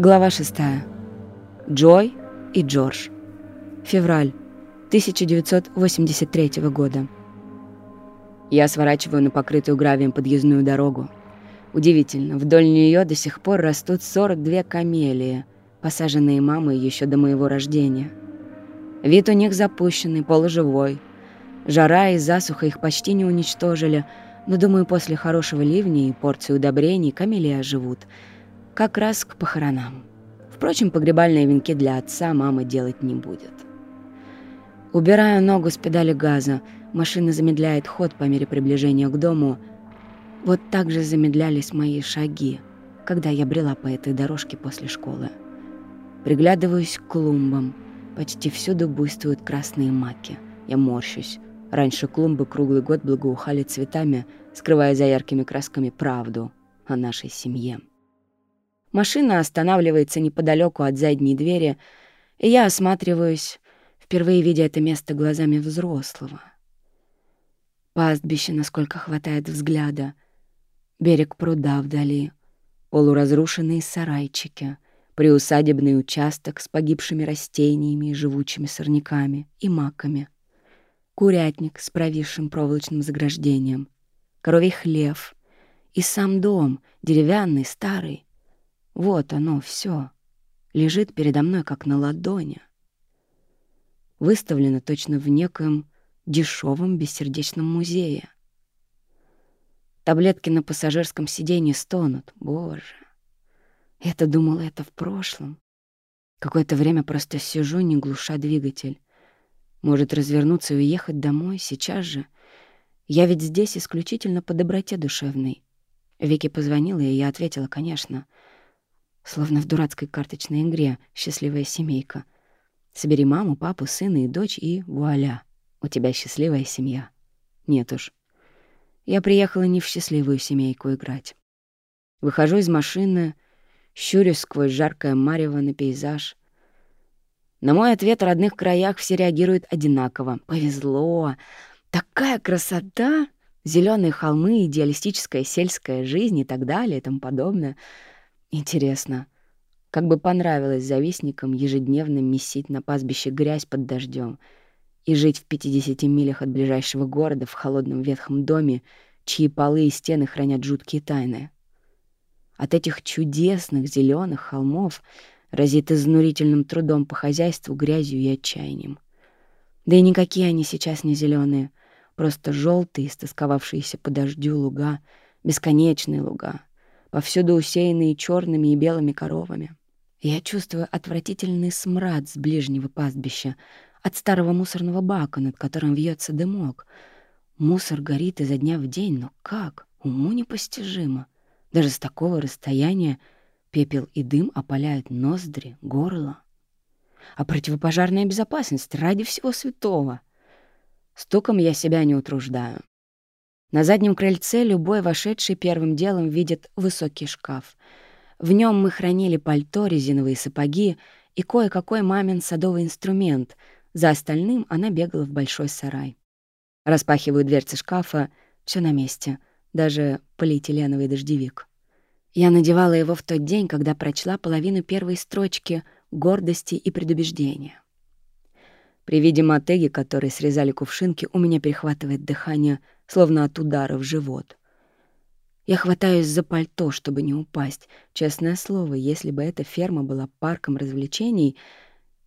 Глава 6. Джой и Джордж. Февраль 1983 года. Я сворачиваю на покрытую гравием подъездную дорогу. Удивительно, вдоль нее до сих пор растут 42 камелии, посаженные мамой еще до моего рождения. Вид у них запущенный, полуживой. Жара и засуха их почти не уничтожили, но, думаю, после хорошего ливня и порции удобрений камелии оживут — как раз к похоронам. Впрочем, погребальные венки для отца мама делать не будет. Убираю ногу с педали газа, машина замедляет ход по мере приближения к дому. Вот так же замедлялись мои шаги, когда я брела по этой дорожке после школы. Приглядываюсь к клумбам. Почти всюду буйствуют красные маки. Я морщусь. Раньше клумбы круглый год благоухали цветами, скрывая за яркими красками правду о нашей семье. Машина останавливается неподалеку от задней двери, и я осматриваюсь, впервые видя это место глазами взрослого. Пастбище, насколько хватает взгляда, берег пруда вдали, полуразрушенные сарайчики, приусадебный участок с погибшими растениями и живучими сорняками и маками, курятник с провисшим проволочным заграждением, коровий хлев. И сам дом, деревянный, старый, вот оно все лежит передо мной, как на ладони. Выставлено точно в некоем дешевом бессердечном музее. Таблетки на пассажирском сиденье стонут. Боже. Я-то думала, это в прошлом. Какое-то время просто сижу, не глуша двигатель. Может развернуться и уехать домой сейчас же. Я ведь здесь исключительно по доброте душевной. Вики позвонила, и я ответила, конечно — Словно в дурацкой карточной игре «Счастливая семейка». Собери маму, папу, сына и дочь, и вуаля, у тебя счастливая семья. Нет уж. Я приехала не в счастливую семейку играть. Выхожу из машины, щурюсь сквозь жаркое марево на пейзаж. На мой ответ родных краях все реагируют одинаково. Повезло! Такая красота! Зеленые холмы, идеалистическая сельская жизнь и так далее и тому подобное — Интересно, как бы понравилось завистникам ежедневно месить на пастбище грязь под дождем и жить в 50 милях от ближайшего города в холодном ветхом доме, чьи полы и стены хранят жуткие тайны. От этих чудесных зеленых холмов разит изнурительным трудом по хозяйству, грязью и отчаянием. Да и никакие они сейчас не зеленые, просто желтые, истосковавшиеся по дождю луга, бесконечные луга — повсюду усеянные черными и белыми коровами. Я чувствую отвратительный смрад с ближнего пастбища, от старого мусорного бака, над которым вьется дымок. Мусор горит изо дня в день, но как? Уму непостижимо. Даже с такого расстояния пепел и дым опаляют ноздри, горло. А противопожарная безопасность ради всего святого. Стуком я себя не утруждаю. На заднем крыльце любой вошедший первым делом видит высокий шкаф. В нем мы хранили пальто, резиновые сапоги и кое-какой мамин садовый инструмент. За остальным она бегала в большой сарай. Распахиваю дверцы шкафа, все на месте, даже полиэтиленовый дождевик. Я надевала его в тот день, когда прочла половину первой строчки «Гордости и предубеждения». При виде мотеги, которые срезали кувшинки, у меня перехватывает дыхание — словно от удара в живот. Я хватаюсь за пальто, чтобы не упасть. Честное слово, если бы эта ферма была парком развлечений,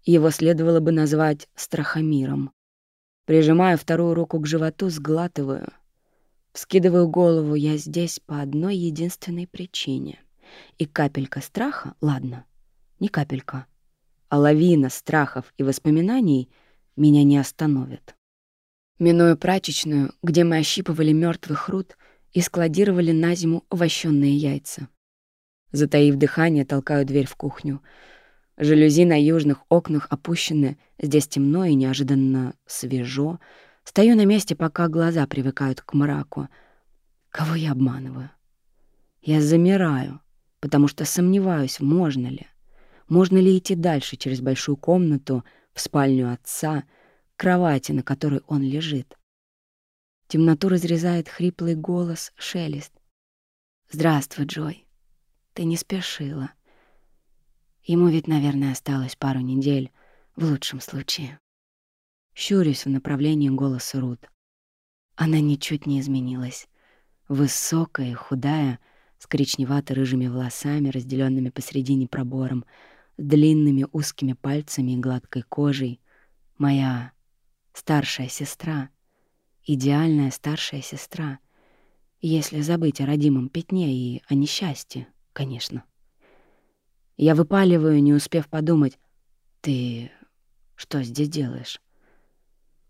его следовало бы назвать страхомиром. Прижимаю вторую руку к животу, сглатываю. Вскидываю голову, я здесь по одной единственной причине. И капелька страха, ладно, не капелька, а лавина страхов и воспоминаний меня не остановит. Минуя прачечную, где мы ощипывали мертвых руд и складировали на зиму вощенные яйца. Затаив дыхание, толкаю дверь в кухню. Жалюзи на южных окнах опущены, здесь темно и неожиданно свежо. Стою на месте, пока глаза привыкают к мраку. Кого я обманываю? Я замираю, потому что сомневаюсь, можно ли. Можно ли идти дальше через большую комнату в спальню отца — кровати, на которой он лежит. Темноту разрезает хриплый голос, шелест. «Здравствуй, Джой. Ты не спешила. Ему ведь, наверное, осталось пару недель, в лучшем случае. Щурюсь в направлении голоса Рут. Она ничуть не изменилась. Высокая, худая, с коричневато-рыжими волосами, разделенными посередине пробором, длинными узкими пальцами и гладкой кожей. Моя старшая сестра. Идеальная старшая сестра. Если забыть о родимом пятне и о несчастье, конечно. Я выпаливаю, не успев подумать. «Ты что здесь делаешь?»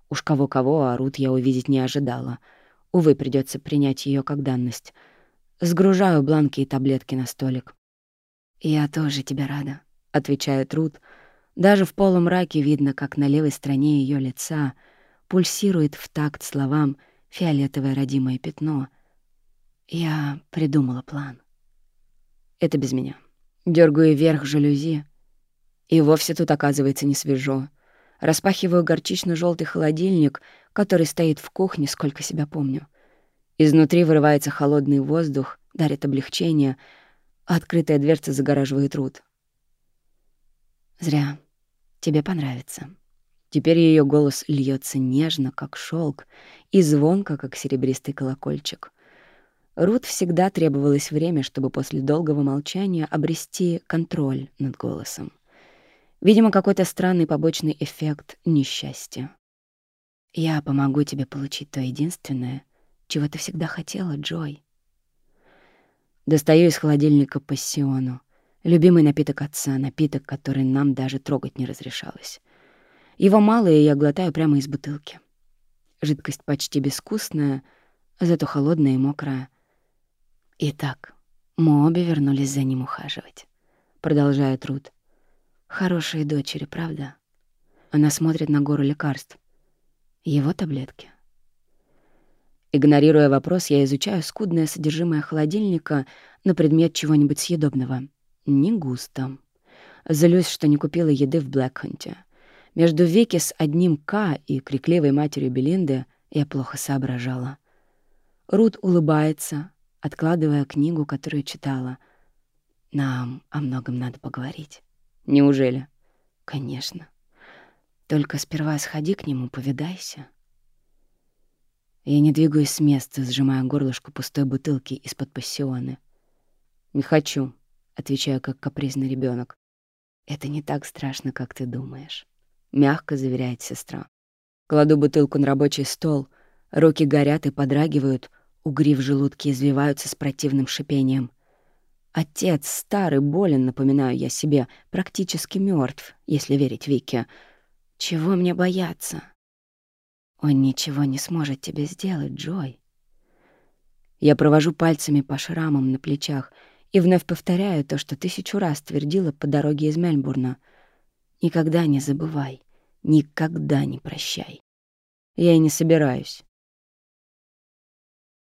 Уж кого-кого, а Рут я увидеть не ожидала. Увы, придется принять ее как данность. Сгружаю бланки и таблетки на столик. «Я тоже тебе рада», — отвечает Рут. Даже в полумраке видно, как на левой стороне ее лица пульсирует в такт словам фиолетовое родимое пятно. Я придумала план. Это без меня. Дёргаю вверх жалюзи, и вовсе тут оказывается не свежо. Распахиваю горчично желтый холодильник, который стоит в кухне, сколько себя помню. Изнутри вырывается холодный воздух, дарит облегчение, а открытая дверца загораживает Рут. «Зря. Тебе понравится». Теперь ее голос льется нежно, как шелк, и звонко, как серебристый колокольчик. Рут всегда требовалось время, чтобы после долгого молчания обрести контроль над голосом. Видимо, какой-то странный побочный эффект несчастья. Я помогу тебе получить то единственное, чего ты всегда хотела, Джой. Достаю из холодильника пассиону. Любимый напиток отца, напиток, который нам даже трогать не разрешалось. Его мало, и я глотаю прямо из бутылки. Жидкость почти безвкусная, зато холодная и мокрая. Итак, мы обе вернулись за ним ухаживать. Продолжает Рут. Хорошие дочери, правда? Она смотрит на гору лекарств. Его таблетки. Игнорируя вопрос, я изучаю скудное содержимое холодильника на предмет чего-нибудь съедобного. Не густо. Злюсь, что не купила еды в Блэкханте. Между веки с одним «К» и крикливой матерью Белинды я плохо соображала. Рут улыбается, откладывая книгу, которую читала. Нам о многом надо поговорить. Неужели? Конечно. Только сперва сходи к нему, повидайся. Я не двигаюсь с места, сжимая горлышко пустой бутылки из-под пассионы. «Не хочу», — отвечаю, как капризный ребенок. «Это не так страшно, как ты думаешь», — мягко заверяет сестра. Кладу бутылку на рабочий стол, руки горят и подрагивают, угри в желудке извиваются с противным шипением — Отец старый, болен, напоминаю я себе, практически мертв, если верить Вике. Чего мне бояться? Он ничего не сможет тебе сделать, Джой. Я провожу пальцами по шрамам на плечах и вновь повторяю то, что тысячу раз твердила по дороге из Мельбурна. Никогда не забывай, никогда не прощай. Я и не собираюсь.